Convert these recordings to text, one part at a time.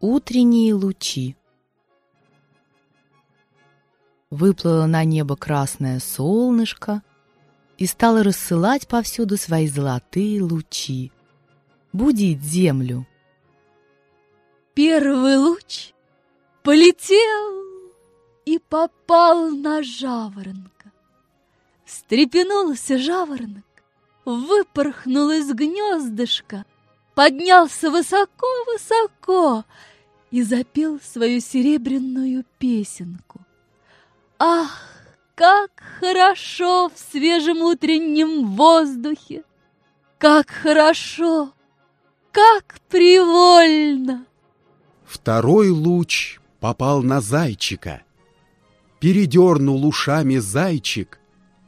Утренние лучи. Выплыло на небо красное солнышко и стало рассылать повсюду свои золотые лучи, будить землю. Первый луч полетел и попал на жаворонка. Встрепенулся жаворонок, выпорхнул из гнездышка, поднялся высоко-высоко и запел свою серебряную песенку. Ах, как хорошо в свежем утреннем воздухе! Как хорошо, как привольно! Второй луч попал на зайчика. Передернул ушами зайчик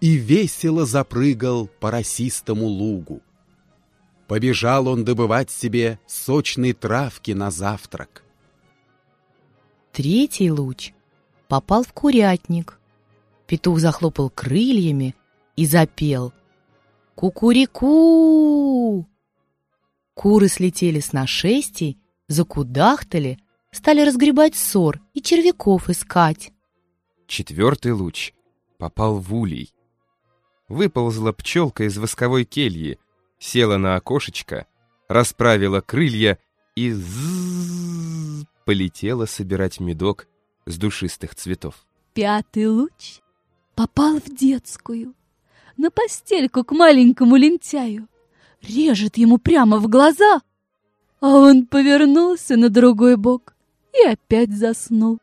и весело запрыгал по росистому лугу. Побежал он добывать себе сочной травки на завтрак. Третий луч попал в курятник. Петух захлопал крыльями и запел «Кукурику!». Куры слетели с нашестей, закудахтали, стали разгребать ссор и червяков искать. Четвертый луч попал в улей. Выползла пчелка из восковой кельи, села на окошечко, расправила крылья и полетела собирать медок с душистых цветов. Пятый луч попал в детскую, на постельку к маленькому лентяю, режет ему прямо в глаза, а он повернулся на другой бок и опять заснул.